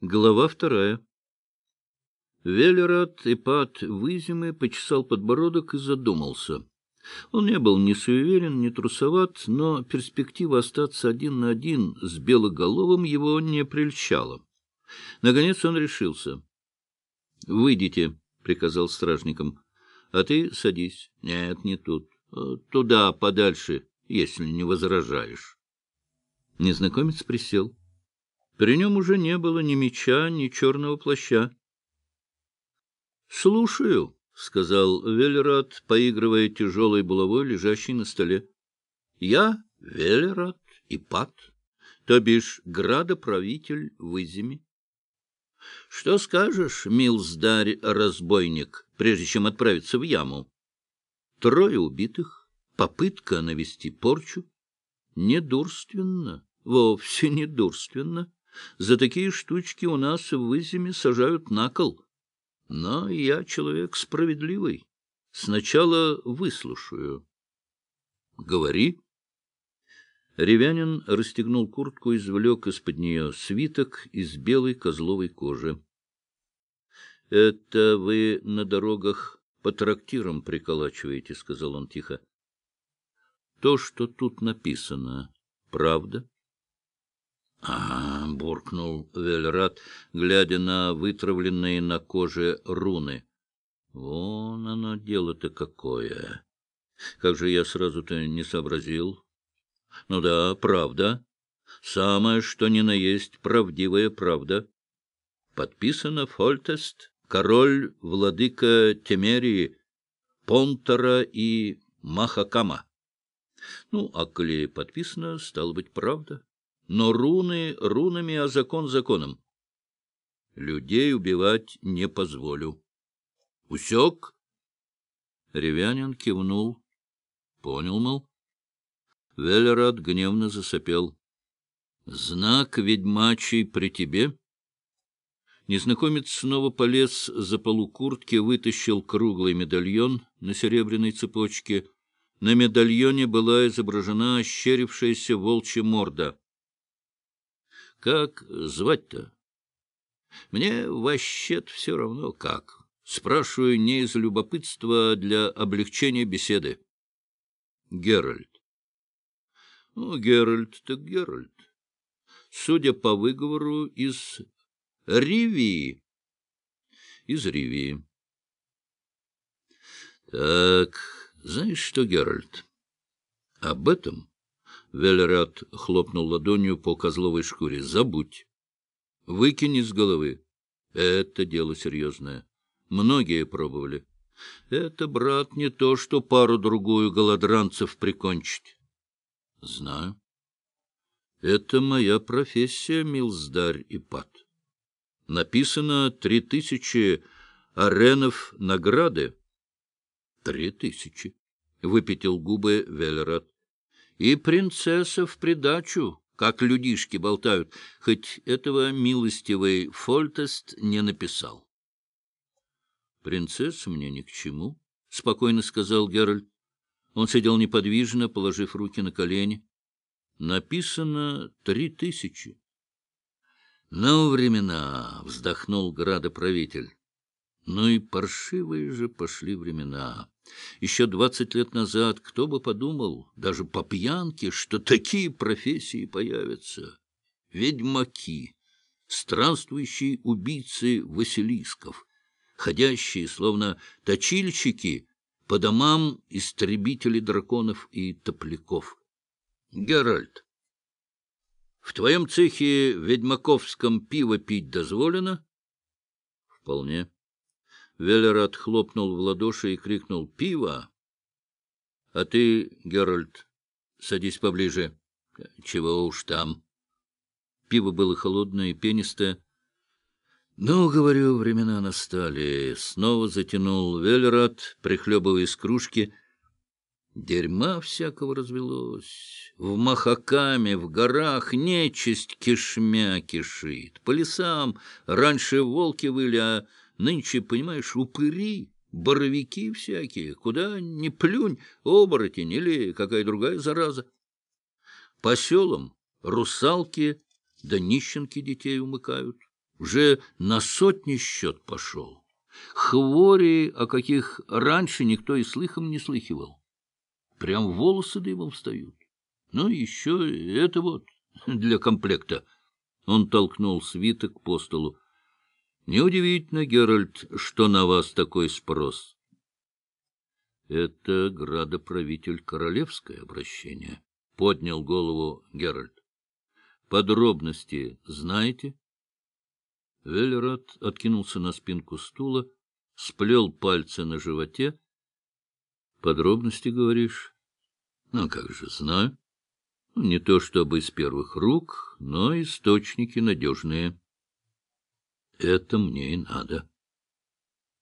Глава вторая. Велерат Ипат Вызимы почесал подбородок и задумался. Он не был ни суеверен, ни трусоват, но перспектива остаться один на один с Белоголовым его не прельщала. Наконец он решился. — Выйдите, — приказал стражникам. — А ты садись. — Нет, не тут. Туда, подальше, если не возражаешь. Незнакомец присел. При нем уже не было ни меча, ни черного плаща. — Слушаю, — сказал Велерат, поигрывая тяжелой булавой, лежащей на столе. — Я Велерат Ипат, то бишь градоправитель в Изиме. — Что скажешь, милздарь-разбойник, прежде чем отправиться в яму? Трое убитых, попытка навести порчу. Недурственно, вовсе недурственно. За такие штучки у нас в Изиме сажают на кол. Но я человек справедливый. Сначала выслушаю. — Говори. Ревянин расстегнул куртку и извлек из-под нее свиток из белой козловой кожи. — Это вы на дорогах по трактирам приколачиваете, — сказал он тихо. — То, что тут написано, правда? —— Ага, — буркнул Вельрат, глядя на вытравленные на коже руны. — Вон оно дело-то какое! Как же я сразу-то не сообразил? — Ну да, правда. Самое, что ни на есть, правдивая правда. Подписано Фольтест, король, владыка Темерии, Понтера и Махакама. Ну, а коли подписано, стало быть, правда. Но руны рунами, а закон законом. Людей убивать не позволю. Усек? Ревянин кивнул. Понял, мол. Велерат гневно засопел. Знак ведьмачий при тебе? Незнакомец снова полез за полукуртки, вытащил круглый медальон на серебряной цепочке. На медальоне была изображена ощерившаяся волчья морда. Как звать-то? Мне вообще все равно как. Спрашиваю не из любопытства, а для облегчения беседы. Геральт. Ну, Геральт так Геральт. Судя по выговору, из Ривии. Из Ривии. Так, знаешь что, Геральт, об этом Велерат хлопнул ладонью по козловой шкуре. — Забудь. Выкинь из головы. Это дело серьезное. Многие пробовали. Это, брат, не то, что пару-другую голодранцев прикончить. — Знаю. Это моя профессия, милздарь и пад. Написано три тысячи аренов награды. — Три тысячи, — выпятил губы Велерат. И принцесса в придачу, как людишки болтают, хоть этого милостивый Фольтест не написал. — Принцесса мне ни к чему, — спокойно сказал Геральт. Он сидел неподвижно, положив руки на колени. Написано три тысячи. — Ну, времена, — вздохнул градоправитель. Ну и паршивые же пошли времена. Еще двадцать лет назад кто бы подумал, даже по пьянке, что такие профессии появятся. Ведьмаки, странствующие убийцы Василисков, ходящие, словно точильщики, по домам истребители драконов и топляков. Геральт, в твоем цехе ведьмаковском пиво пить дозволено? Вполне. Велерат хлопнул в ладоши и крикнул «Пиво!» «А ты, Геральт, садись поближе. Чего уж там?» Пиво было холодное и пенистое. «Ну, говорю, времена настали». Снова затянул Велерат, прихлебывая из кружки. Дерьма всякого развелось. В Махакаме, в горах нечисть кишмя кишит. По лесам раньше волки выли, а Нынче, понимаешь, упыри, боровики всякие, куда ни плюнь, оборотень или какая другая зараза. По селам русалки да нищенки детей умыкают. Уже на сотни счет пошел. Хвори, о каких раньше никто и слыхом не слыхивал. Прям волосы дымом встают. Ну, еще это вот для комплекта. Он толкнул свиток по столу. Неудивительно, Геральт, что на вас такой спрос. Это градоправитель королевское обращение, — поднял голову Геральт. Подробности знаете? Веллерат откинулся на спинку стула, сплел пальцы на животе. — Подробности, говоришь? — Ну, как же, знаю. Не то чтобы из первых рук, но источники надежные. Это мне и надо.